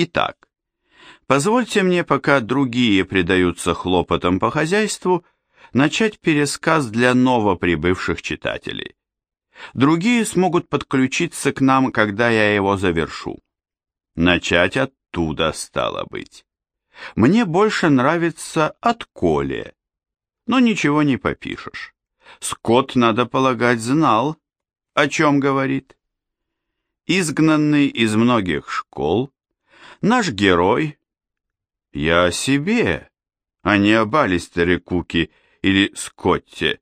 Итак, позвольте мне, пока другие предаются хлопотам по хозяйству, начать пересказ для новоприбывших читателей. Другие смогут подключиться к нам, когда я его завершу. Начать оттуда стало быть. Мне больше нравится от Коли, но ничего не попишешь. Скотт, надо полагать, знал, о чем говорит. Изгнанный из многих школ, наш герой, я о себе, а не об Алистере Куки или Скотте,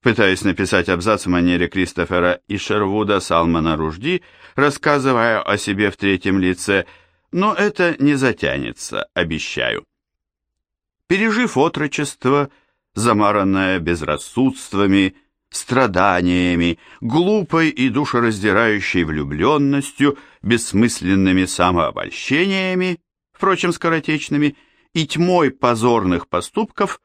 пытаясь написать абзац в манере Кристофера и Шервуда Салмана Ружди, рассказывая о себе в третьем лице, но это не затянется, обещаю. Пережив отрочество, замаранное безрассудствами, страданиями, глупой и душераздирающей влюбленностью, бессмысленными самообольщениями, впрочем, скоротечными, и тьмой позорных поступков,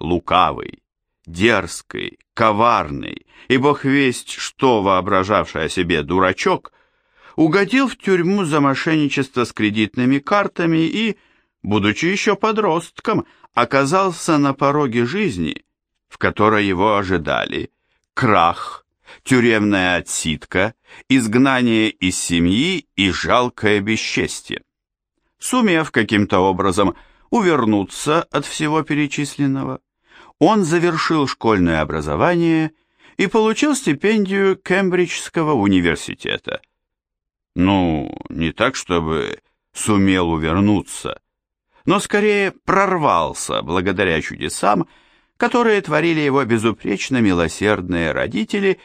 лукавый, дерзкий, коварный и бог весть что воображавший о себе дурачок, угодил в тюрьму за мошенничество с кредитными картами и, будучи еще подростком, оказался на пороге жизни, в которой его ожидали крах, тюремная отсидка, изгнание из семьи и жалкое бесчестье. Сумев каким-то образом увернуться от всего перечисленного, он завершил школьное образование и получил стипендию Кембриджского университета. Ну, не так, чтобы сумел увернуться, но скорее прорвался благодаря чудесам, которые творили его безупречно милосердные родители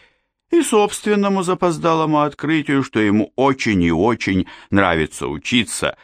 и собственному запоздалому открытию, что ему очень и очень нравится учиться,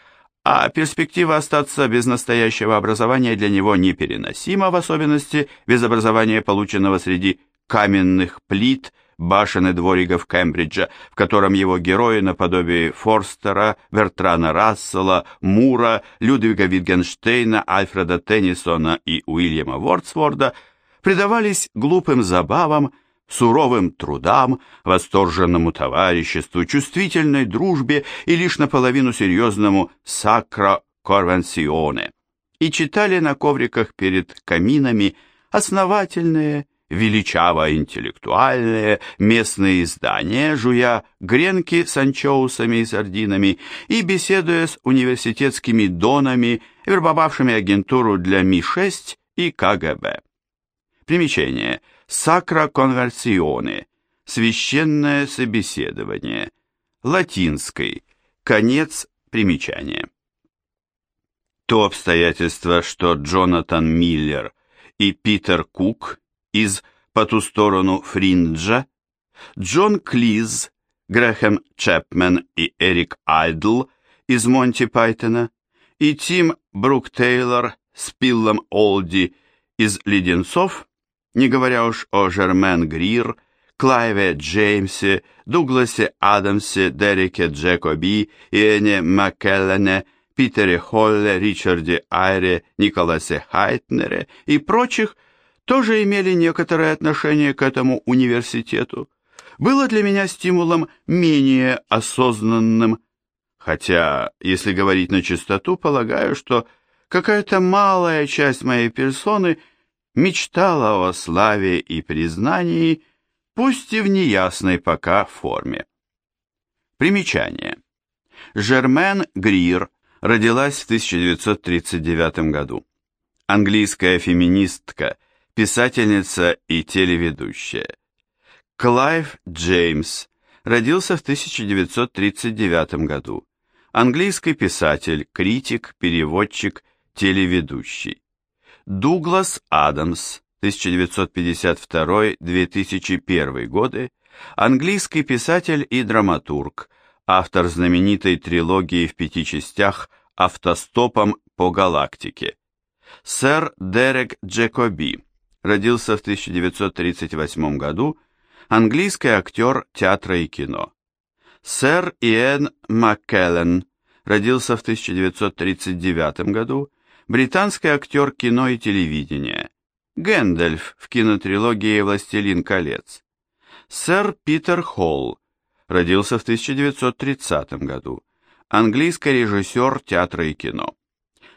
а перспектива остаться без настоящего образования для него непереносима, в особенности без образования, полученного среди каменных плит – башен и двориков Кембриджа, в котором его герои наподобие Форстера, Бертрана Рассела, Мура, Людвига Витгенштейна, Альфреда Теннисона и Уильяма Вордсворда предавались глупым забавам, суровым трудам, восторженному товариществу, чувствительной дружбе и лишь наполовину серьезному сакро корвенсионе и читали на ковриках перед каминами основательные величаво-интеллектуальные местные издания, жуя гренки с анчоусами и сардинами и беседуя с университетскими донами, вербовавшими агентуру для Ми-6 и КГБ. Примечание. Сакра конверсионе. Священное собеседование. Латинской. Конец примечания. То обстоятельство, что Джонатан Миллер и Питер Кук из «По ту сторону Фринджа», Джон Клиз, Грэхэм Чепмен и Эрик Айдл из «Монти Пайтона» и Тим Брук Тейлор с Пиллом Олди из «Леденцов», не говоря уж о Жермен Грир, Клайве Джеймсе, Дугласе Адамсе, Дереке Джекоби, Иэне Маккеллене, Питере Холле, Ричарде Айре, Николасе Хайтнере и прочих – тоже имели некоторое отношение к этому университету, было для меня стимулом менее осознанным, хотя, если говорить на чистоту, полагаю, что какая-то малая часть моей персоны мечтала о славе и признании, пусть и в неясной пока форме. Примечание. Жермен Грир родилась в 1939 году. Английская феминистка – писательница и телеведущая. Клайв Джеймс родился в 1939 году. Английский писатель, критик, переводчик, телеведущий. Дуглас Адамс, 1952-2001 годы, английский писатель и драматург, автор знаменитой трилогии в пяти частях «Автостопом по галактике». Сэр Дерек Джекоби, родился в 1938 году, английский актер театра и кино. Сэр Иэн Маккеллен родился в 1939 году, британский актер кино и телевидения. Гэндальф в кинотрилогии «Властелин колец». Сэр Питер Холл родился в 1930 году, английский режиссер театра и кино.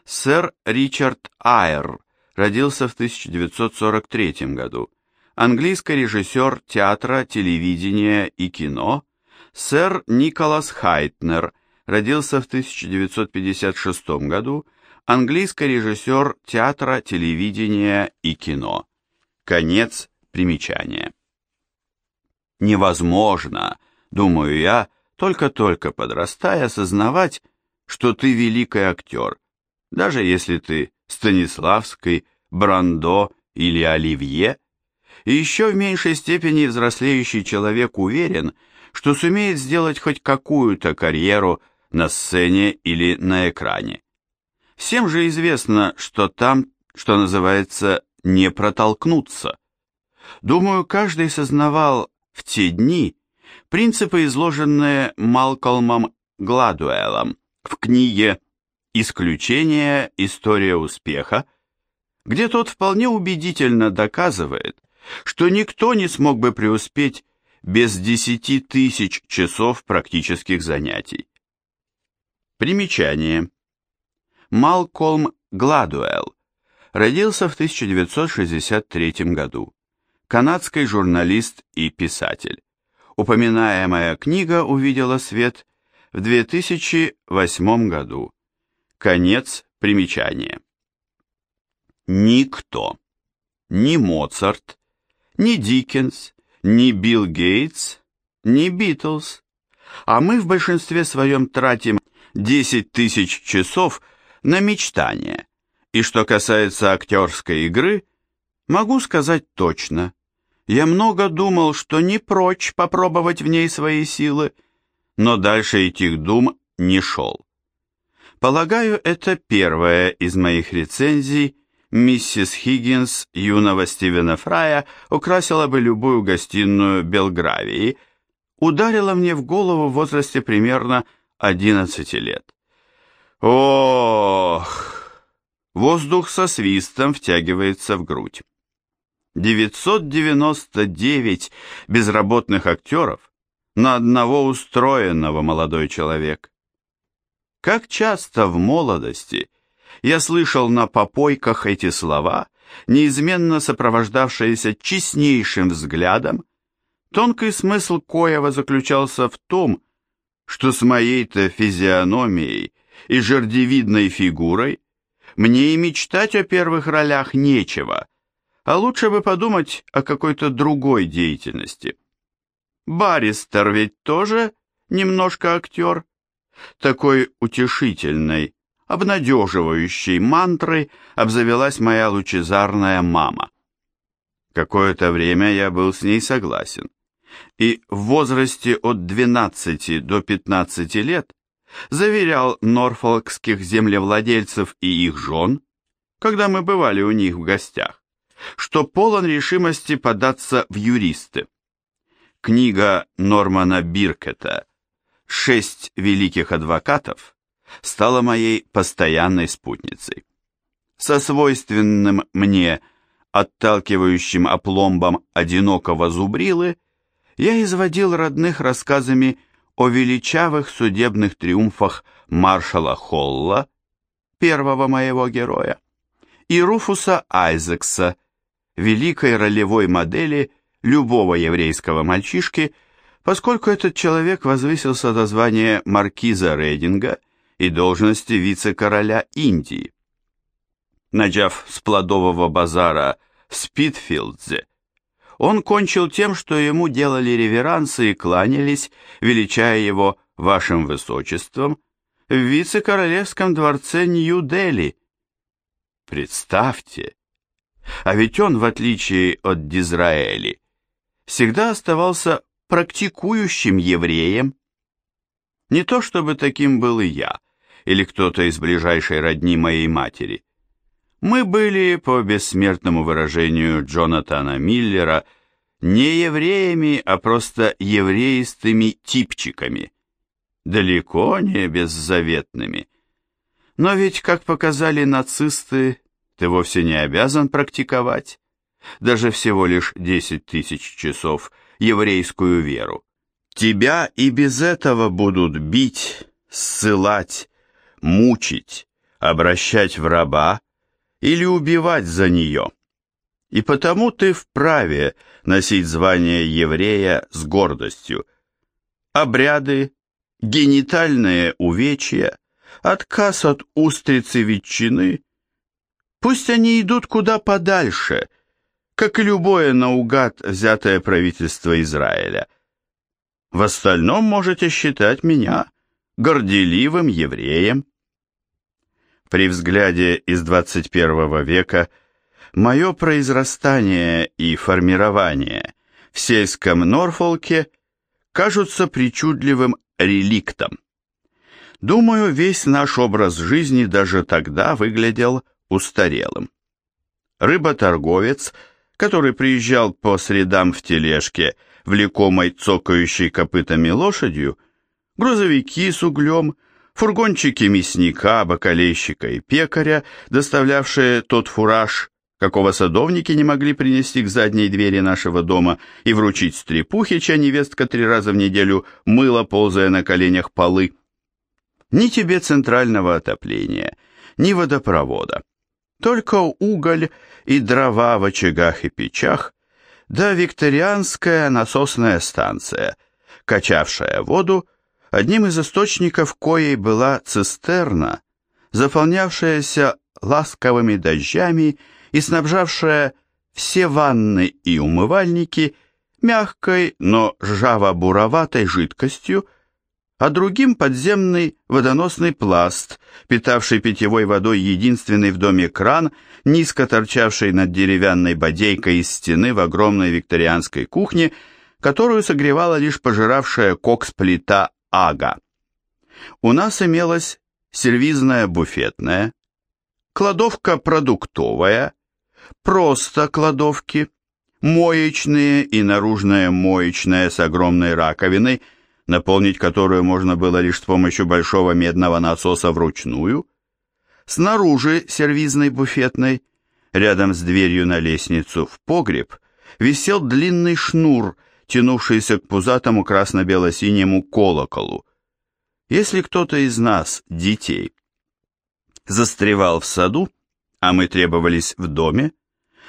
Сэр Ричард Айр родился в 1943 году. Английский режиссер театра, телевидения и кино. Сэр Николас Хайтнер родился в 1956 году. Английский режиссер театра, телевидения и кино. Конец примечания. Невозможно, думаю я, только-только подрастая, осознавать, что ты великий актер, даже если ты Станиславский, Брандо или Оливье, и еще в меньшей степени взрослеющий человек уверен, что сумеет сделать хоть какую-то карьеру на сцене или на экране. Всем же известно, что там, что называется, не протолкнуться. Думаю, каждый сознавал в те дни принципы, изложенные Малкольмом Гладуэлом в книге «Исключение. История успеха», где тот вполне убедительно доказывает, что никто не смог бы преуспеть без десяти тысяч часов практических занятий. Примечание. Малкольм Гладуэлл родился в 1963 году. Канадский журналист и писатель. Упоминаемая книга увидела свет в 2008 году. Конец примечания. Никто, ни Моцарт, ни Диккенс, ни Билл Гейтс, ни Битлз, а мы в большинстве своем тратим 10 тысяч часов на мечтания. И что касается актерской игры, могу сказать точно, я много думал, что не прочь попробовать в ней свои силы, но дальше этих дум не шел. Полагаю, это первая из моих рецензий миссис Хиггинс юного Стивена Фрая украсила бы любую гостиную Белгравии, ударила мне в голову в возрасте примерно 11 лет. Ох! Воздух со свистом втягивается в грудь. 999 безработных актеров на одного устроенного молодой человек. Как часто в молодости я слышал на попойках эти слова, неизменно сопровождавшиеся честнейшим взглядом, тонкий смысл коего заключался в том, что с моей-то физиономией и жердевидной фигурой мне и мечтать о первых ролях нечего, а лучше бы подумать о какой-то другой деятельности. Баристер ведь тоже немножко актер. Такой утешительной, обнадеживающей мантрой обзавелась моя лучезарная мама. Какое-то время я был с ней согласен. И в возрасте от 12 до 15 лет заверял норфолкских землевладельцев и их жен, когда мы бывали у них в гостях, что полон решимости податься в юристы. Книга Нормана Биркета «Шесть великих адвокатов» стала моей постоянной спутницей. Со свойственным мне отталкивающим опломбом одинокого зубрилы я изводил родных рассказами о величавых судебных триумфах маршала Холла, первого моего героя, и Руфуса Айзекса, великой ролевой модели любого еврейского мальчишки, поскольку этот человек возвысился до звания маркиза Рейдинга и должности вице-короля Индии. Начав с плодового базара в Спитфилдзе, он кончил тем, что ему делали реверансы и кланялись, величая его вашим высочеством, в вице-королевском дворце Нью-Дели. Представьте, а ведь он, в отличие от Дизраэли, всегда оставался практикующим евреем. Не то чтобы таким был и я, или кто-то из ближайшей родни моей матери. Мы были, по бессмертному выражению Джонатана Миллера, не евреями, а просто евреистыми типчиками, далеко не беззаветными. Но ведь, как показали нацисты, ты вовсе не обязан практиковать, даже всего лишь 10 тысяч часов, еврейскую веру. Тебя и без этого будут бить, ссылать, мучить, обращать в раба или убивать за нее. И потому ты вправе носить звание еврея с гордостью. Обряды, генитальные увечья, отказ от устрицы ветчины, пусть они идут куда подальше, как и любое наугад взятое правительство Израиля. В остальном можете считать меня горделивым евреем. При взгляде из 21 века мое произрастание и формирование в сельском Норфолке кажутся причудливым реликтом. Думаю, весь наш образ жизни даже тогда выглядел устарелым. Рыботорговец, который приезжал по средам в тележке, влекомой цокающей копытами лошадью, грузовики с углем – фургончики мясника, бакалейщика и пекаря, доставлявшие тот фураж, какого садовники не могли принести к задней двери нашего дома и вручить стрепухе, чья невестка три раза в неделю мыла, ползая на коленях полы. Ни тебе центрального отопления, ни водопровода. Только уголь и дрова в очагах и печах, да викторианская насосная станция, качавшая воду, Одним из источников коей была цистерна, заполнявшаяся ласковыми дождями и снабжавшая все ванны и умывальники мягкой, но жаво-буроватой жидкостью, а другим подземный водоносный пласт, питавший питьевой водой единственный в доме кран, низко торчавший над деревянной бодейкой из стены в огромной викторианской кухне, которую согревала лишь пожиравшая кокс-плита Ага. У нас имелась сервизная буфетная, кладовка продуктовая, просто кладовки, моечные и наружная моечная с огромной раковиной, наполнить которую можно было лишь с помощью большого медного насоса вручную, снаружи сервизной буфетной, рядом с дверью на лестницу в погреб, висел длинный шнур – тянувшийся к пузатому красно-бело-синему колоколу. Если кто-то из нас, детей, застревал в саду, а мы требовались в доме,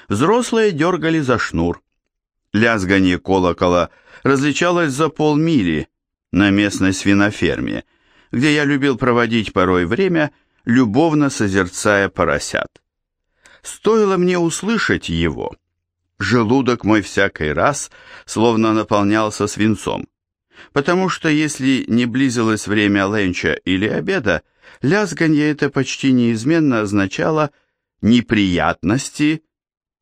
взрослые дергали за шнур. Лязганье колокола различалось за полмили на местной свиноферме, где я любил проводить порой время, любовно созерцая поросят. Стоило мне услышать его, Желудок мой всякий раз словно наполнялся свинцом, потому что если не близилось время ленча или обеда, лязганье это почти неизменно означало неприятности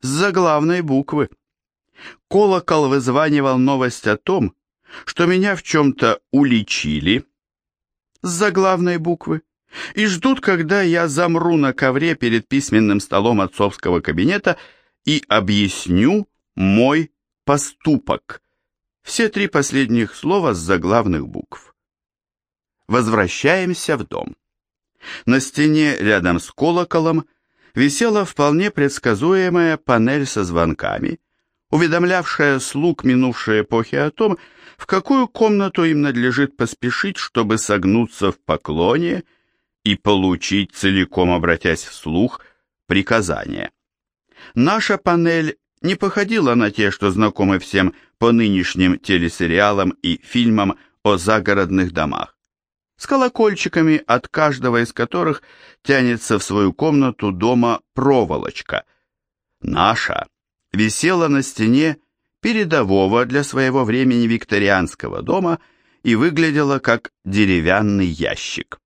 с заглавной буквы. Колокол вызванивал новость о том, что меня в чем-то уличили с заглавной буквы и ждут, когда я замру на ковре перед письменным столом отцовского кабинета и объясню мой поступок. Все три последних слова с заглавных букв. Возвращаемся в дом. На стене рядом с колоколом висела вполне предсказуемая панель со звонками, уведомлявшая слуг минувшей эпохи о том, в какую комнату им надлежит поспешить, чтобы согнуться в поклоне и получить, целиком обратясь вслух, приказание. Наша панель не походила на те, что знакомы всем по нынешним телесериалам и фильмам о загородных домах, с колокольчиками, от каждого из которых тянется в свою комнату дома проволочка. Наша висела на стене передового для своего времени викторианского дома и выглядела как деревянный ящик.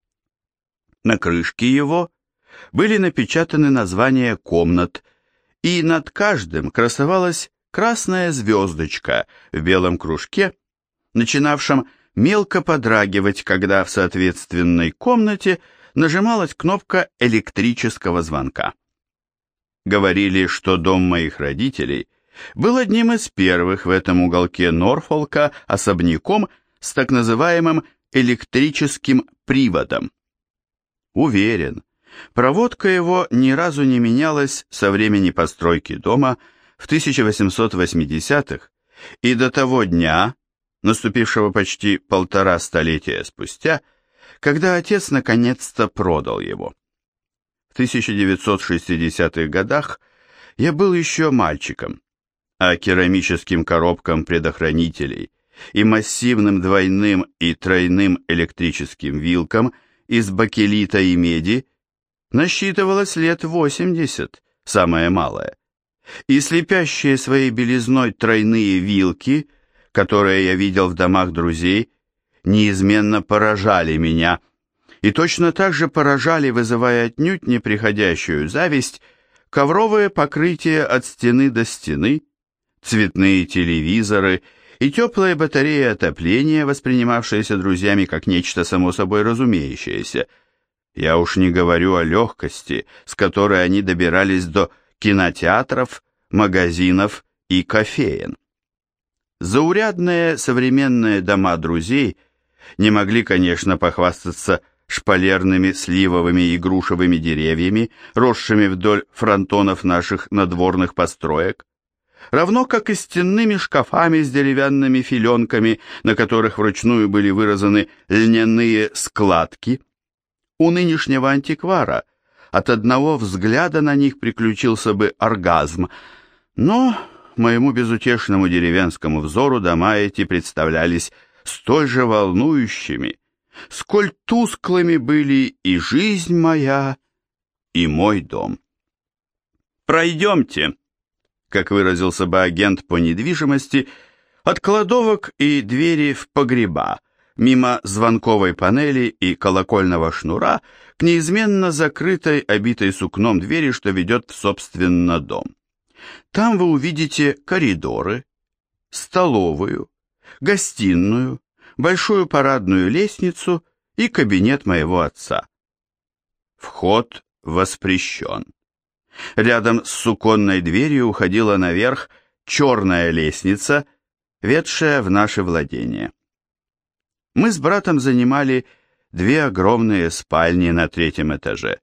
На крышке его были напечатаны названия комнат и над каждым красовалась красная звездочка в белом кружке, начинавшем мелко подрагивать, когда в соответственной комнате нажималась кнопка электрического звонка. Говорили, что дом моих родителей был одним из первых в этом уголке Норфолка особняком с так называемым электрическим приводом. Уверен, Проводка его ни разу не менялась со времени постройки дома в 1880-х и до того дня, наступившего почти полтора столетия спустя, когда отец наконец-то продал его. В 1960-х годах я был еще мальчиком, а керамическим коробкам предохранителей и массивным двойным и тройным электрическим вилкам из бакелита и меди насчитывалось лет 80, самое малое. И слепящие своей белизной тройные вилки, которые я видел в домах друзей, неизменно поражали меня, и точно так же поражали, вызывая отнюдь неприходящую зависть, ковровое покрытие от стены до стены, цветные телевизоры и теплые батареи отопления, воспринимавшиеся друзьями как нечто само собой разумеющееся. Я уж не говорю о легкости, с которой они добирались до кинотеатров, магазинов и кофеен. Заурядные современные дома друзей не могли, конечно, похвастаться шпалерными сливовыми и грушевыми деревьями, росшими вдоль фронтонов наших надворных построек, равно как и стенными шкафами с деревянными филенками, на которых вручную были выразаны льняные складки. У нынешнего антиквара от одного взгляда на них приключился бы оргазм, но моему безутешному деревенскому взору дома эти представлялись столь же волнующими, сколь тусклыми были и жизнь моя, и мой дом. «Пройдемте», как выразился бы агент по недвижимости, от кладовок и двери в погреба, мимо звонковой панели и колокольного шнура к неизменно закрытой, обитой сукном двери, что ведет в собственно дом. Там вы увидите коридоры, столовую, гостиную, большую парадную лестницу и кабинет моего отца. Вход воспрещен. Рядом с суконной дверью уходила наверх черная лестница, ведшая в наше владение. Мы с братом занимали две огромные спальни на третьем этаже.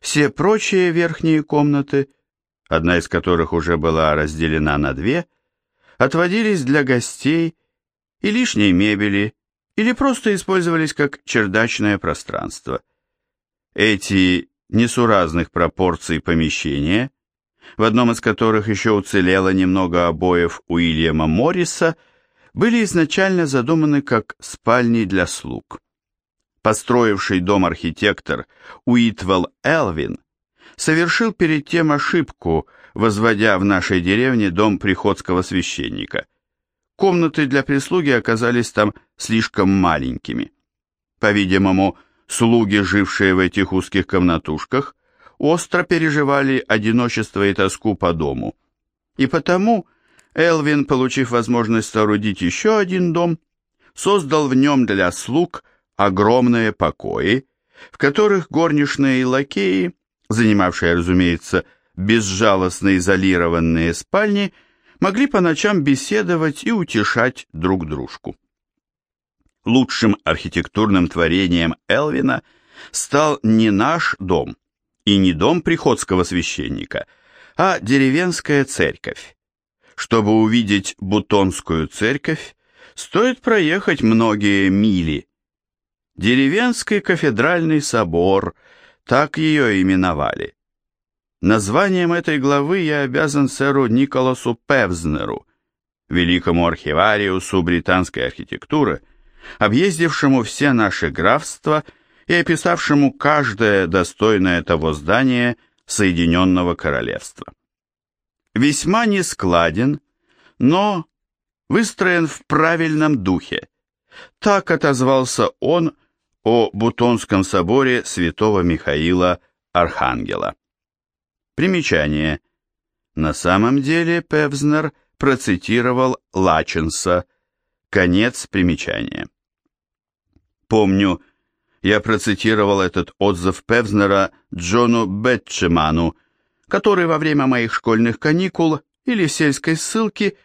Все прочие верхние комнаты, одна из которых уже была разделена на две, отводились для гостей и лишней мебели, или просто использовались как чердачное пространство. Эти несуразных пропорций помещения, в одном из которых еще уцелело немного обоев Уильяма Морриса, были изначально задуманы как спальни для слуг. Построивший дом архитектор Уитвелл Элвин совершил перед тем ошибку, возводя в нашей деревне дом приходского священника. Комнаты для прислуги оказались там слишком маленькими. По-видимому, слуги, жившие в этих узких комнатушках, остро переживали одиночество и тоску по дому. И потому Элвин, получив возможность соорудить еще один дом, создал в нем для слуг огромные покои, в которых горничные и лакеи, занимавшие, разумеется, безжалостно изолированные спальни, могли по ночам беседовать и утешать друг дружку лучшим архитектурным творением Элвина стал не наш дом и не дом приходского священника, а деревенская церковь. Чтобы увидеть Бутонскую церковь, стоит проехать многие мили. Деревенский кафедральный собор, так ее именовали. Названием этой главы я обязан сэру Николасу Певзнеру, великому архивариусу британской архитектуры, объездившему все наши графства и описавшему каждое достойное того здания Соединенного Королевства. Весьма нескладен, но выстроен в правильном духе. Так отозвался он о Бутонском соборе святого Михаила Архангела. Примечание. На самом деле Певзнер процитировал Лаченса. Конец примечания. Помню, я процитировал этот отзыв Певзнера Джону Бетчеману, который во время моих школьных каникул или сельской ссылки,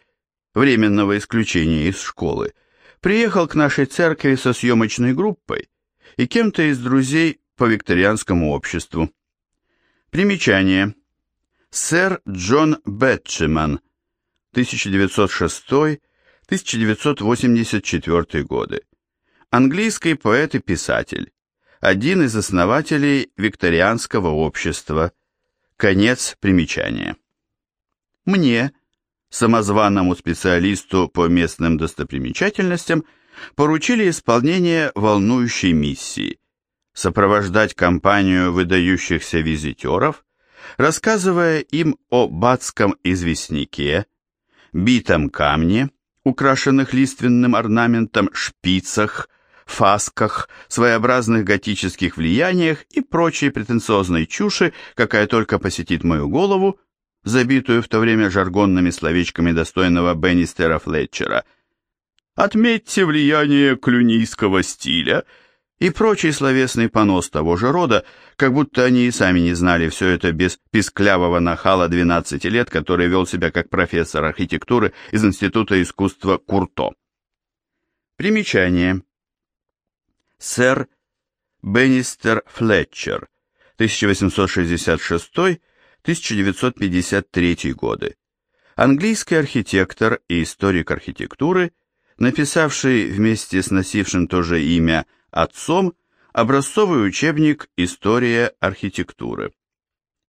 временного исключения из школы, приехал к нашей церкви со съемочной группой и кем-то из друзей по викторианскому обществу. Примечание. Сэр Джон Бетчеман, 1906-1984 годы английский поэт и писатель, один из основателей викторианского общества. Конец примечания. Мне, самозваному специалисту по местным достопримечательностям, поручили исполнение волнующей миссии – сопровождать компанию выдающихся визитеров, рассказывая им о бацком известняке, битом камне, украшенных лиственным орнаментом шпицах, фасках, своеобразных готических влияниях и прочей претенциозной чуши, какая только посетит мою голову, забитую в то время жаргонными словечками достойного Беннистера Флетчера. Отметьте влияние клюнийского стиля и прочий словесный понос того же рода, как будто они и сами не знали все это без писклявого нахала 12 лет, который вел себя как профессор архитектуры из Института искусства Курто. Примечание. Сэр Беннистер Флетчер, 1866-1953 годы. Английский архитектор и историк архитектуры, написавший вместе с носившим то же имя отцом образцовый учебник «История архитектуры».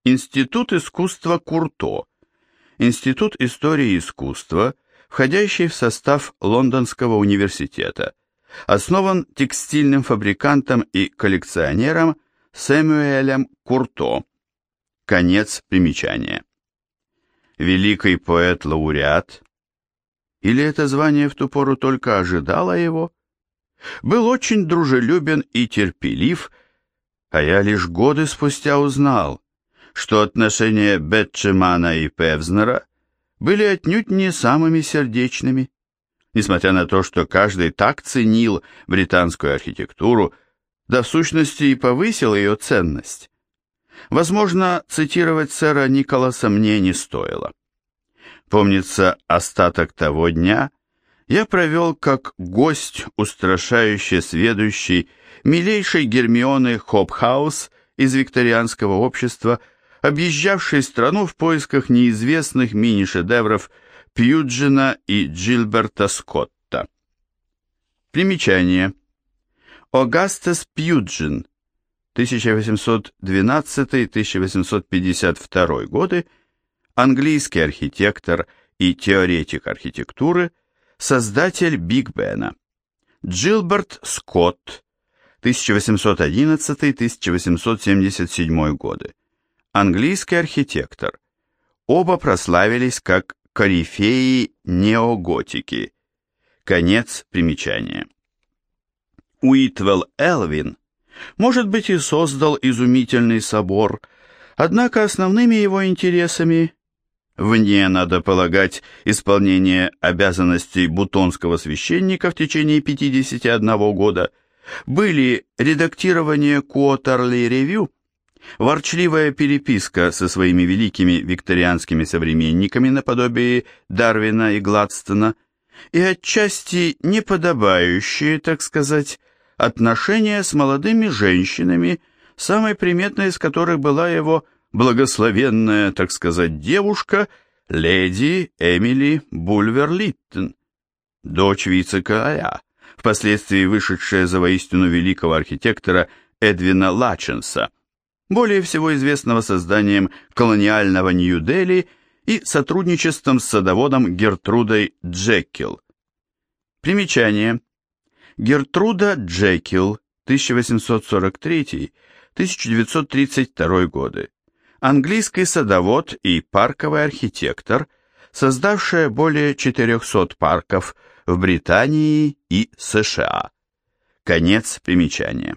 Институт искусства Курто. Институт истории искусства, входящий в состав Лондонского университета. Основан текстильным фабрикантом и коллекционером Сэмюэлем Курто. Конец примечания. Великий поэт-лауреат. Или это звание в ту пору только ожидало его? был очень дружелюбен и терпелив, а я лишь годы спустя узнал, что отношения Бетчемана и Певзнера были отнюдь не самыми сердечными. Несмотря на то, что каждый так ценил британскую архитектуру, да в сущности и повысил ее ценность. Возможно, цитировать сэра Николаса мне не стоило. Помнится, остаток того дня – я провел как гость, устрашающе сведущий, милейшей Гермионы Хопхаус из викторианского общества, объезжавшей страну в поисках неизвестных мини-шедевров Пьюджина и Джилберта Скотта. Примечание. Огастес Пьюджин, 1812-1852 годы, английский архитектор и теоретик архитектуры – создатель Биг Бена. Джилберт Скотт, 1811-1877 годы. Английский архитектор. Оба прославились как корифеи неоготики. Конец примечания. Уитвелл Элвин, может быть, и создал изумительный собор, однако основными его интересами Вне, надо полагать, исполнение обязанностей бутонского священника в течение 51 года были редактирование Review, ворчливая переписка со своими великими викторианскими современниками наподобие Дарвина и Гладстона и отчасти неподобающие, так сказать, отношения с молодыми женщинами, самой приметной из которых была его благословенная, так сказать, девушка, леди Эмили Бульвер-Литтон, дочь вице-короля, впоследствии вышедшая за воистину великого архитектора Эдвина Лаченса, более всего известного созданием колониального Нью-Дели и сотрудничеством с садоводом Гертрудой Джекил. Примечание. Гертруда Джекил, 1843-1932 годы английский садовод и парковый архитектор, создавшая более 400 парков в Британии и США. Конец примечания.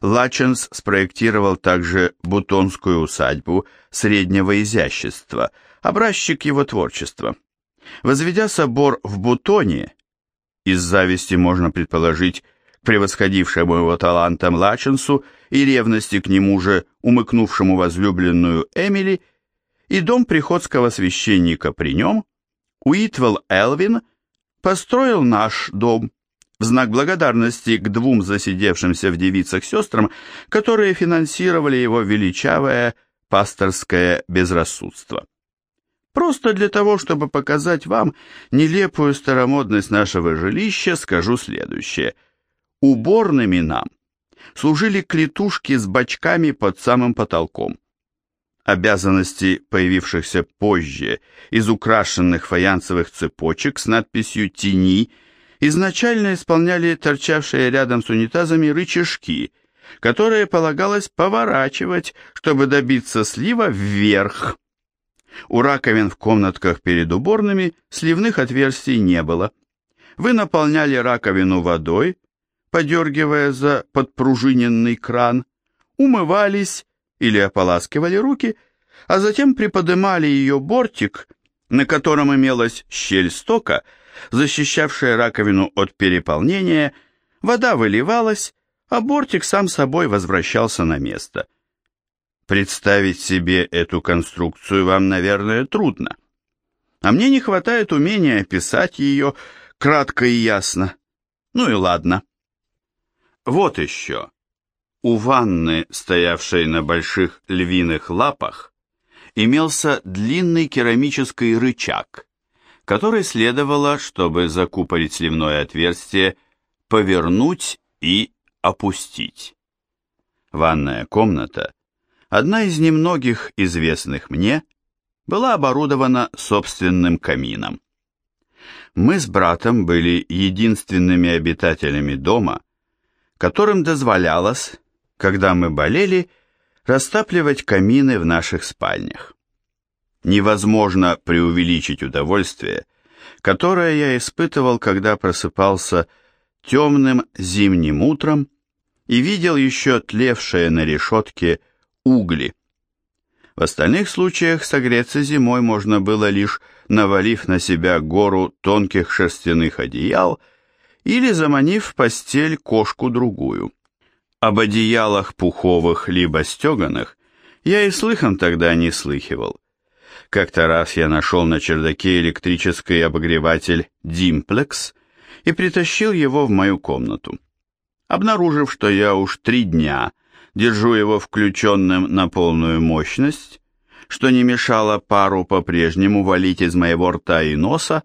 Лаченс спроектировал также бутонскую усадьбу среднего изящества, образчик его творчества. Возведя собор в Бутоне, из зависти можно предположить, превосходившему его талантом Лаченсу и ревности к нему же умыкнувшему возлюбленную Эмили, и дом приходского священника при нем, Уитвелл Элвин построил наш дом в знак благодарности к двум засидевшимся в девицах сестрам, которые финансировали его величавое пасторское безрассудство. Просто для того, чтобы показать вам нелепую старомодность нашего жилища, скажу следующее – уборными нам служили клетушки с бачками под самым потолком. Обязанности, появившихся позже, из украшенных фаянсовых цепочек с надписью «Тени», изначально исполняли торчавшие рядом с унитазами рычажки, которые полагалось поворачивать, чтобы добиться слива вверх. У раковин в комнатках перед уборными сливных отверстий не было. Вы наполняли раковину водой, подергивая за подпружиненный кран, умывались или ополаскивали руки, а затем приподнимали ее бортик, на котором имелась щель стока, защищавшая раковину от переполнения, вода выливалась, а бортик сам собой возвращался на место. Представить себе эту конструкцию вам, наверное, трудно. А мне не хватает умения описать ее кратко и ясно. Ну и ладно. Вот еще. У ванны, стоявшей на больших львиных лапах, имелся длинный керамический рычаг, который следовало, чтобы закупорить сливное отверстие, повернуть и опустить. Ванная комната, одна из немногих известных мне, была оборудована собственным камином. Мы с братом были единственными обитателями дома, которым дозволялось, когда мы болели, растапливать камины в наших спальнях. Невозможно преувеличить удовольствие, которое я испытывал, когда просыпался темным зимним утром и видел еще тлевшие на решетке угли. В остальных случаях согреться зимой можно было лишь навалив на себя гору тонких шерстяных одеял или заманив в постель кошку-другую. Об одеялах пуховых либо стеганых я и слыхом тогда не слыхивал. Как-то раз я нашел на чердаке электрический обогреватель «Димплекс» и притащил его в мою комнату. Обнаружив, что я уж три дня держу его включенным на полную мощность, что не мешало пару по-прежнему валить из моего рта и носа,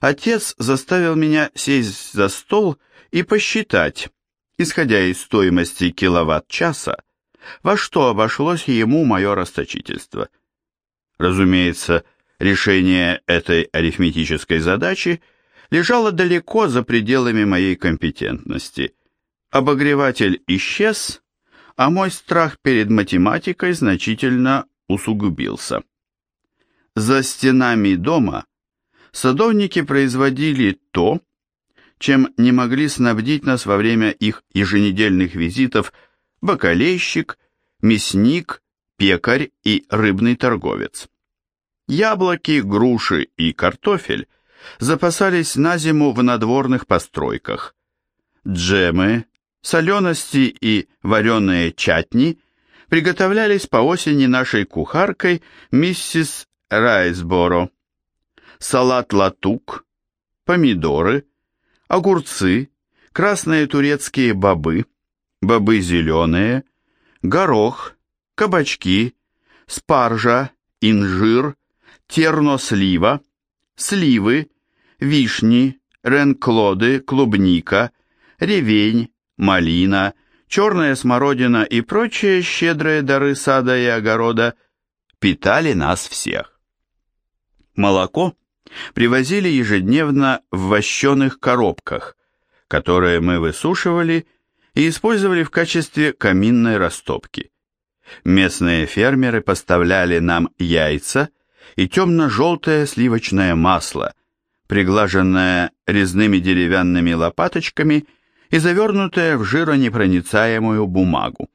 отец заставил меня сесть за стол и посчитать, исходя из стоимости киловатт-часа, во что обошлось ему мое расточительство. Разумеется, решение этой арифметической задачи лежало далеко за пределами моей компетентности. Обогреватель исчез, а мой страх перед математикой значительно усугубился. За стенами дома садовники производили то, чем не могли снабдить нас во время их еженедельных визитов бакалейщик, мясник, пекарь и рыбный торговец. Яблоки, груши и картофель запасались на зиму в надворных постройках. Джемы, солености и вареные чатни приготовлялись по осени нашей кухаркой миссис Райсборо салат латук, помидоры, огурцы, красные турецкие бобы, бобы зеленые, горох, кабачки, спаржа, инжир, тернослива, сливы, вишни, ренклоды, клубника, ревень, малина, черная смородина и прочие щедрые дары сада и огорода питали нас всех. Молоко привозили ежедневно в вощеных коробках, которые мы высушивали и использовали в качестве каминной растопки. Местные фермеры поставляли нам яйца и темно-желтое сливочное масло, приглаженное резными деревянными лопаточками и завернутое в жиронепроницаемую бумагу.